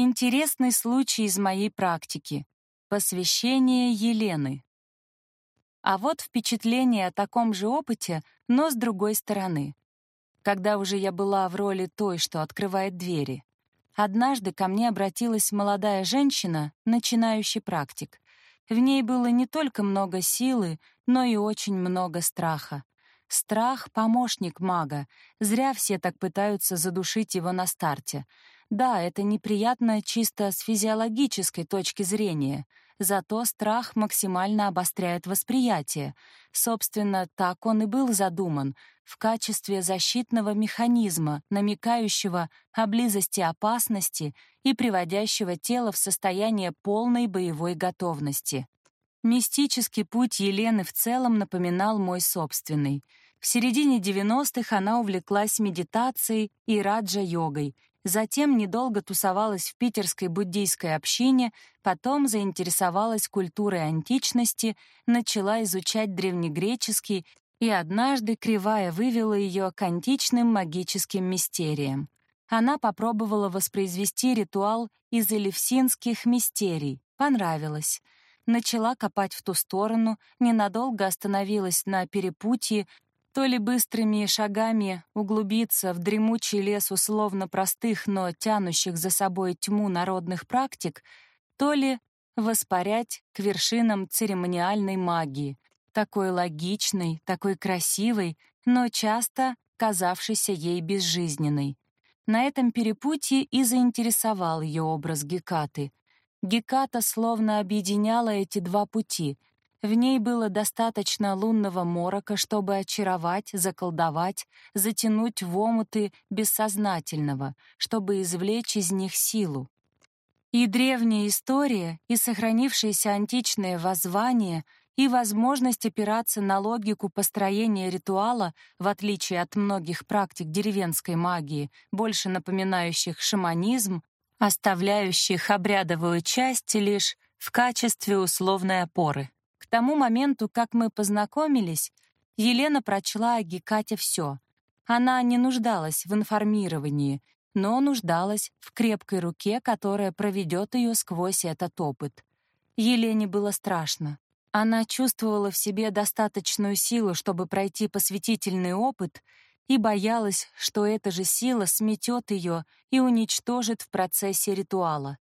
Интересный случай из моей практики. Посвящение Елены. А вот впечатление о таком же опыте, но с другой стороны. Когда уже я была в роли той, что открывает двери. Однажды ко мне обратилась молодая женщина, начинающий практик. В ней было не только много силы, но и очень много страха. Страх — помощник мага. Зря все так пытаются задушить его на старте. Да, это неприятно чисто с физиологической точки зрения, зато страх максимально обостряет восприятие. Собственно, так он и был задуман, в качестве защитного механизма, намекающего о близости опасности и приводящего тело в состояние полной боевой готовности. Мистический путь Елены в целом напоминал мой собственный. В середине 90-х она увлеклась медитацией и раджа-йогой — Затем недолго тусовалась в питерской буддийской общине, потом заинтересовалась культурой античности, начала изучать древнегреческий, и однажды кривая вывела ее к античным магическим мистериям. Она попробовала воспроизвести ритуал из элевсинских мистерий. Понравилось. Начала копать в ту сторону, ненадолго остановилась на перепутье, то ли быстрыми шагами углубиться в дремучий лес условно простых, но тянущих за собой тьму народных практик, то ли воспарять к вершинам церемониальной магии, такой логичной, такой красивой, но часто казавшейся ей безжизненной. На этом перепутье и заинтересовал ее образ Гекаты. Геката словно объединяла эти два пути, в ней было достаточно лунного морока, чтобы очаровать, заколдовать, затянуть в омуты бессознательного, чтобы извлечь из них силу. И древняя история, и сохранившееся античное воззвание, и возможность опираться на логику построения ритуала, в отличие от многих практик деревенской магии, больше напоминающих шаманизм, оставляющих обрядовую часть лишь в качестве условной опоры. Тому моменту, как мы познакомились, Елена прочла о Гекате все. Она не нуждалась в информировании, но нуждалась в крепкой руке, которая проведет ее сквозь этот опыт. Елене было страшно. Она чувствовала в себе достаточную силу, чтобы пройти посвятительный опыт, и боялась, что эта же сила сметет ее и уничтожит в процессе ритуала.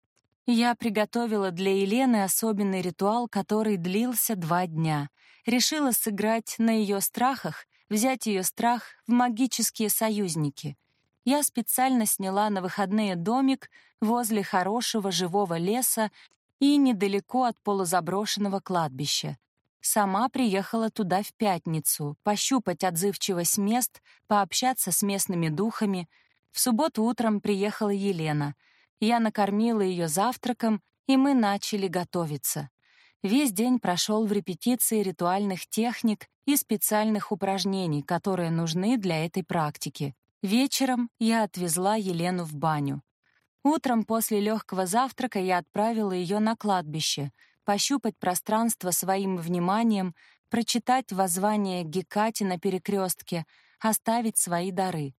Я приготовила для Елены особенный ритуал, который длился два дня. Решила сыграть на ее страхах, взять ее страх в магические союзники. Я специально сняла на выходные домик возле хорошего живого леса и недалеко от полузаброшенного кладбища. Сама приехала туда в пятницу, пощупать отзывчивость мест, пообщаться с местными духами. В субботу утром приехала Елена — я накормила ее завтраком, и мы начали готовиться. Весь день прошел в репетиции ритуальных техник и специальных упражнений, которые нужны для этой практики. Вечером я отвезла Елену в баню. Утром после легкого завтрака я отправила ее на кладбище, пощупать пространство своим вниманием, прочитать воззвание Гекате на перекрестке, оставить свои дары.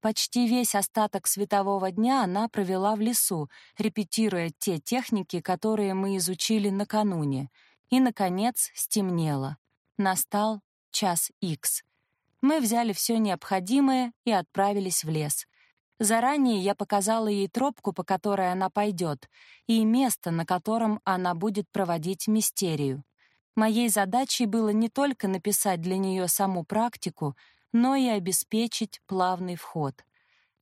Почти весь остаток светового дня она провела в лесу, репетируя те техники, которые мы изучили накануне. И, наконец, стемнело. Настал час икс. Мы взяли все необходимое и отправились в лес. Заранее я показала ей тропку, по которой она пойдет, и место, на котором она будет проводить мистерию. Моей задачей было не только написать для нее саму практику, но и обеспечить плавный вход.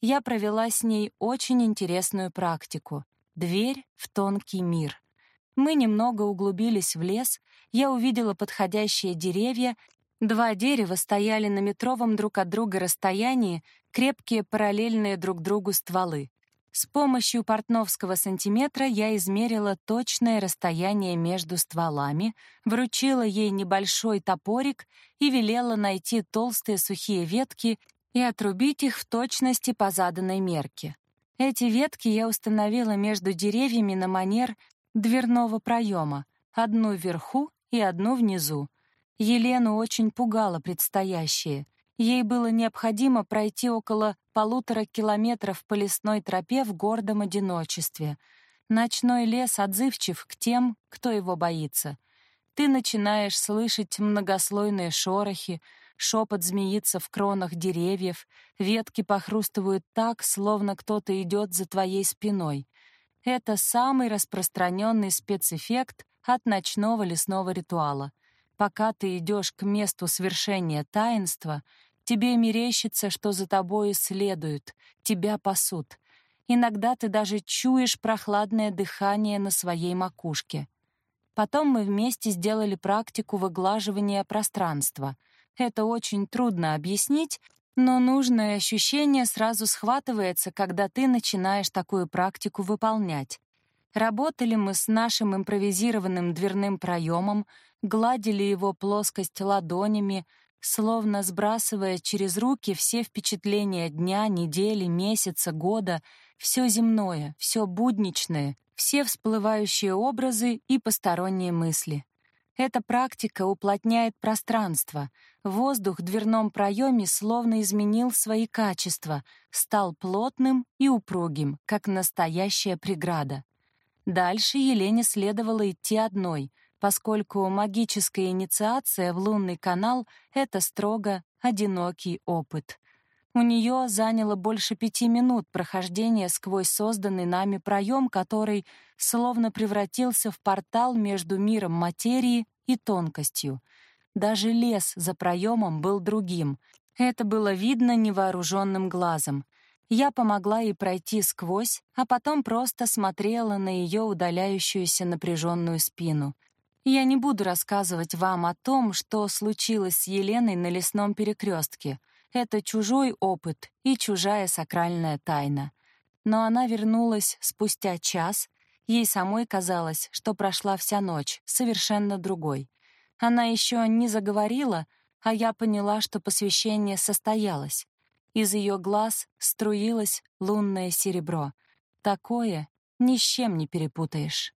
Я провела с ней очень интересную практику — дверь в тонкий мир. Мы немного углубились в лес, я увидела подходящие деревья, два дерева стояли на метровом друг от друга расстоянии, крепкие параллельные друг другу стволы. С помощью портновского сантиметра я измерила точное расстояние между стволами, вручила ей небольшой топорик и велела найти толстые сухие ветки и отрубить их в точности по заданной мерке. Эти ветки я установила между деревьями на манер дверного проема, одну вверху и одну внизу. Елену очень пугало предстоящее. Ей было необходимо пройти около полутора километров по лесной тропе в гордом одиночестве. Ночной лес отзывчив к тем, кто его боится. Ты начинаешь слышать многослойные шорохи, шепот змеится в кронах деревьев, ветки похрустывают так, словно кто-то идет за твоей спиной. Это самый распространенный спецэффект от ночного лесного ритуала. Пока ты идешь к месту свершения таинства, тебе мерещится, что за тобой следуют, тебя пасут. Иногда ты даже чуешь прохладное дыхание на своей макушке. Потом мы вместе сделали практику выглаживания пространства. Это очень трудно объяснить, но нужное ощущение сразу схватывается, когда ты начинаешь такую практику выполнять. Работали мы с нашим импровизированным дверным проемом, гладили его плоскость ладонями, словно сбрасывая через руки все впечатления дня, недели, месяца, года, все земное, все будничное, все всплывающие образы и посторонние мысли. Эта практика уплотняет пространство. Воздух в дверном проеме словно изменил свои качества, стал плотным и упругим, как настоящая преграда. Дальше Елене следовало идти одной, поскольку магическая инициация в лунный канал — это строго одинокий опыт. У нее заняло больше пяти минут прохождения сквозь созданный нами проем, который словно превратился в портал между миром материи и тонкостью. Даже лес за проемом был другим. Это было видно невооруженным глазом. Я помогла ей пройти сквозь, а потом просто смотрела на ее удаляющуюся напряженную спину. Я не буду рассказывать вам о том, что случилось с Еленой на лесном перекрестке — это чужой опыт и чужая сакральная тайна. Но она вернулась спустя час, ей самой казалось, что прошла вся ночь, совершенно другой. Она еще не заговорила, а я поняла, что посвящение состоялось. Из ее глаз струилось лунное серебро. Такое ни с чем не перепутаешь.